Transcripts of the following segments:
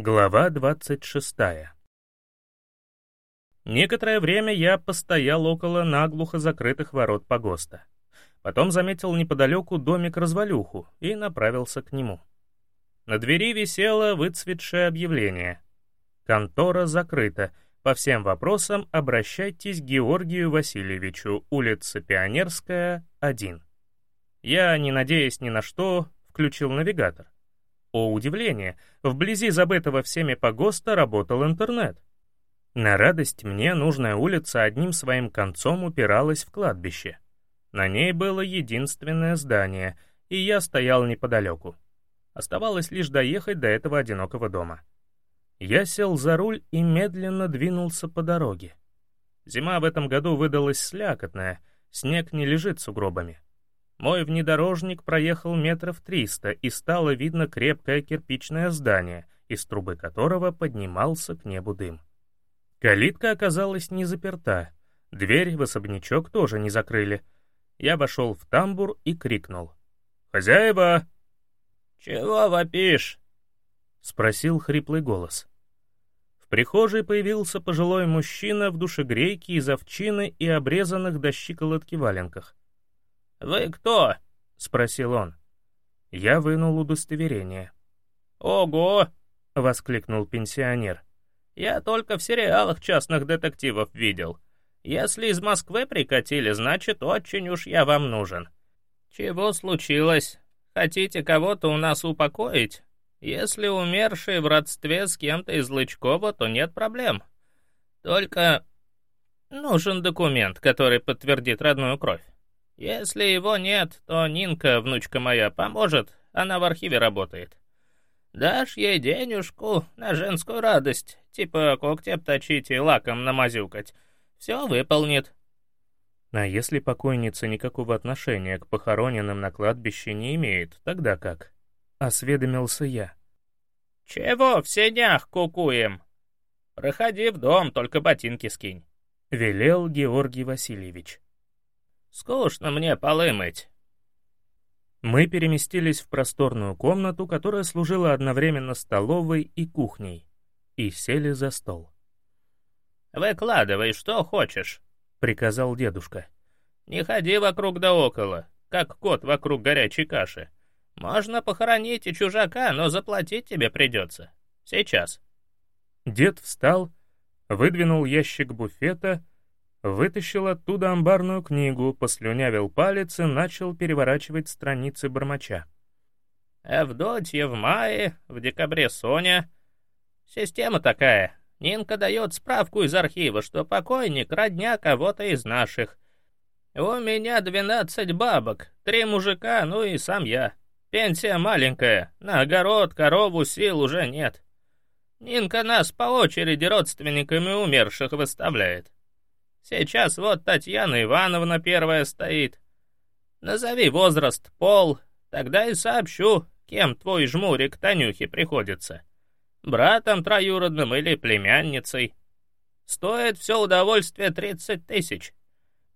Глава 26 Некоторое время я постоял около наглухо закрытых ворот погоста. Потом заметил неподалеку домик-развалюху и направился к нему. На двери висело выцветшее объявление. «Контора закрыта. По всем вопросам обращайтесь к Георгию Васильевичу, улица Пионерская, 1». Я, не надеясь ни на что, включил навигатор. О удивление, вблизи забытого всеми погоста работал интернет. На радость мне нужная улица одним своим концом упиралась в кладбище. На ней было единственное здание, и я стоял неподалеку. Оставалось лишь доехать до этого одинокого дома. Я сел за руль и медленно двинулся по дороге. Зима в этом году выдалась слякотная, снег не лежит сугробами. Мой внедорожник проехал метров триста, и стало видно крепкое кирпичное здание, из трубы которого поднимался к небу дым. Калитка оказалась не заперта, дверь в особнячок тоже не закрыли. Я вошел в тамбур и крикнул. «Хозяева!» «Чего вопишь?» — спросил хриплый голос. В прихожей появился пожилой мужчина в душегрейке из овчины и обрезанных до щиколотки валенках. «Вы кто?» — спросил он. Я вынул удостоверение. «Ого!» — воскликнул пенсионер. Я только в сериалах частных детективов видел. Если из Москвы прикатили, значит, очень уж я вам нужен. Чего случилось? Хотите кого-то у нас упокоить? Если умерший в родстве с кем-то из Лычкова, то нет проблем. Только нужен документ, который подтвердит родную кровь. Если его нет, то Нинка, внучка моя, поможет, она в архиве работает. Дашь ей денежку на женскую радость, типа когти обточить и лаком намазюкать. Все выполнит. А если покойница никакого отношения к похороненным на кладбище не имеет, тогда как? Осведомился я. Чего в сенях кукуем? Проходи в дом, только ботинки скинь. Велел Георгий Васильевич. Скучно мне полы мыть. Мы переместились в просторную комнату, которая служила одновременно столовой и кухней, и сели за стол. «Выкладывай, что хочешь», — приказал дедушка. «Не ходи вокруг да около, как кот вокруг горячей каши. Можно похоронить и чужака, но заплатить тебе придется. Сейчас». Дед встал, выдвинул ящик буфета — Вытащил оттуда амбарную книгу, послюнявил палец и начал переворачивать страницы бормоча. «Авдотья в мае, в декабре Соня. Система такая. Нинка дает справку из архива, что покойник — родня кого-то из наших. У меня двенадцать бабок, три мужика, ну и сам я. Пенсия маленькая, на огород, корову сил уже нет. Нинка нас по очереди родственниками умерших выставляет. Сейчас вот Татьяна Ивановна первая стоит. Назови возраст, пол, тогда и сообщу, кем твой жмурик Танюхе приходится. Братом троюродным или племянницей. Стоит все удовольствие тридцать тысяч.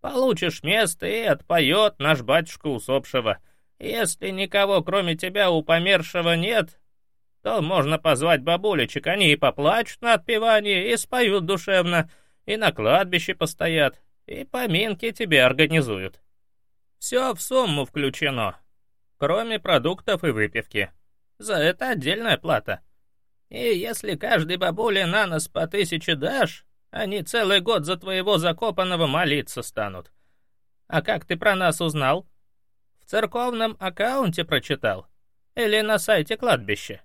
Получишь место и отпоет наш батюшка усопшего. Если никого кроме тебя у помершего нет, то можно позвать бабулечек, они и поплачут на отпевание, и споют душевно — и на кладбище постоят, и поминки тебе организуют. Все в сумму включено, кроме продуктов и выпивки. За это отдельная плата. И если каждый бабуле на нос по тысяче дашь, они целый год за твоего закопанного молиться станут. А как ты про нас узнал? В церковном аккаунте прочитал? Или на сайте кладбища?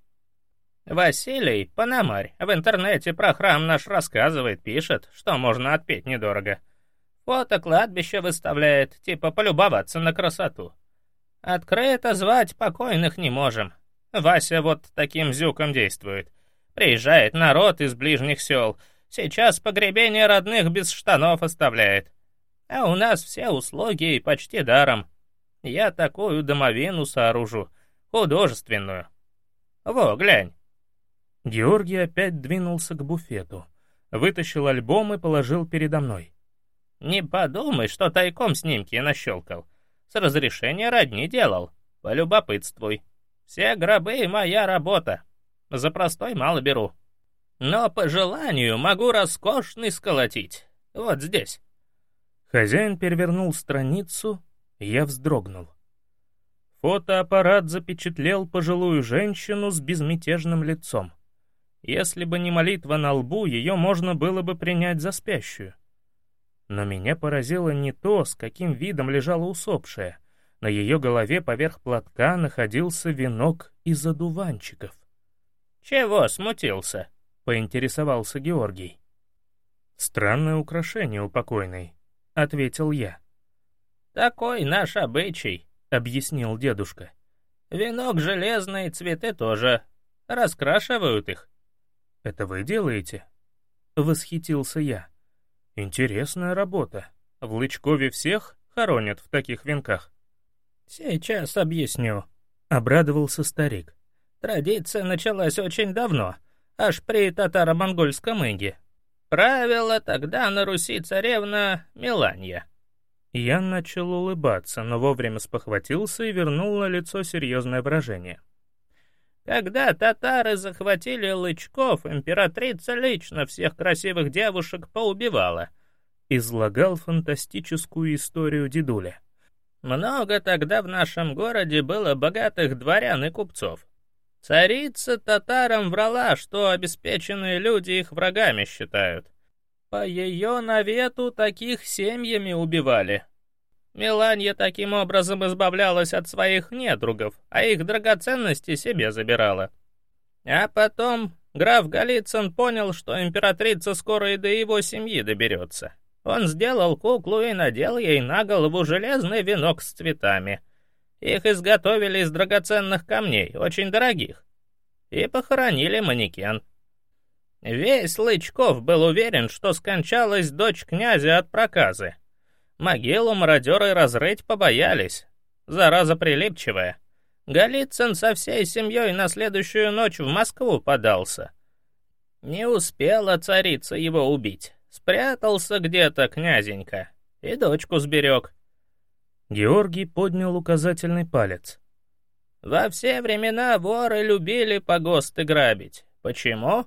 Василий Пономарь в интернете про храм наш рассказывает, пишет, что можно отпеть недорого. Фото кладбища выставляет, типа полюбоваться на красоту. Открыто звать покойных не можем. Вася вот таким зюком действует. Приезжает народ из ближних сел. Сейчас погребение родных без штанов оставляет. А у нас все услуги почти даром. Я такую домовину сооружу, художественную. Во, глянь. Георгий опять двинулся к буфету, вытащил альбом и положил передо мной. «Не подумай, что тайком снимки нащелкал. С разрешения родни делал. Полюбопытствуй. Все гробы — моя работа. За простой мало беру. Но по желанию могу роскошный сколотить. Вот здесь». Хозяин перевернул страницу, я вздрогнул. Фотоаппарат запечатлел пожилую женщину с безмятежным лицом. Если бы не молитва на лбу, ее можно было бы принять за спящую. Но меня поразило не то, с каким видом лежала усопшая. На ее голове поверх платка находился венок из одуванчиков. «Чего смутился?» — поинтересовался Георгий. «Странное украшение у покойной», — ответил я. «Такой наш обычай», — объяснил дедушка. «Венок железный, цветы тоже. Раскрашивают их». «Это вы делаете?» — восхитился я. «Интересная работа. В Лычкове всех хоронят в таких венках?» «Сейчас объясню», — обрадовался старик. «Традиция началась очень давно, аж при татаро-монгольском иге. Правила тогда на Руси царевна Миланья». Я начал улыбаться, но вовремя спохватился и вернул на лицо серьезное выражение. Когда татары захватили Лычков, императрица лично всех красивых девушек поубивала. Излагал фантастическую историю дедуля. Много тогда в нашем городе было богатых дворян и купцов. Царица татарам врала, что обеспеченные люди их врагами считают. По ее навету таких семьями убивали, Меланья таким образом избавлялась от своих недругов, а их драгоценности себе забирала. А потом граф Голицын понял, что императрица скоро и до его семьи доберется. Он сделал куклу и надел ей на голову железный венок с цветами. Их изготовили из драгоценных камней, очень дорогих. И похоронили манекен. Весь Лычков был уверен, что скончалась дочь князя от проказы, Могилу мародеры разрыть побоялись. Зараза прилипчивая. Голицын со всей семьей на следующую ночь в Москву подался. Не успела царица его убить. Спрятался где-то князенька. И дочку сберег. Георгий поднял указательный палец. Во все времена воры любили погосты грабить. Почему?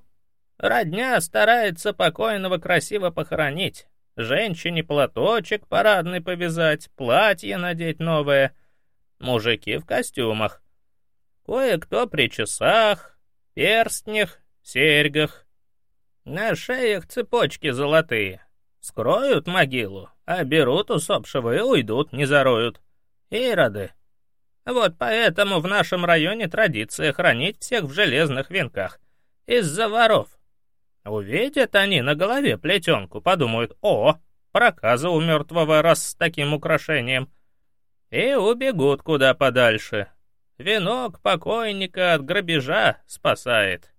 Родня старается покойного красиво похоронить, Женщине платочек парадный повязать, платье надеть новое. Мужики в костюмах. Кое-кто при часах, перстнях, серьгах. На шеях цепочки золотые. Скроют могилу, а берут усопшего и уйдут, не зароют. Ироды. Вот поэтому в нашем районе традиция хранить всех в железных венках. Из-за воров. Увидят они на голове плетенку, подумают, о, проказа у мертвого раз с таким украшением. И убегут куда подальше. Венок покойника от грабежа спасает.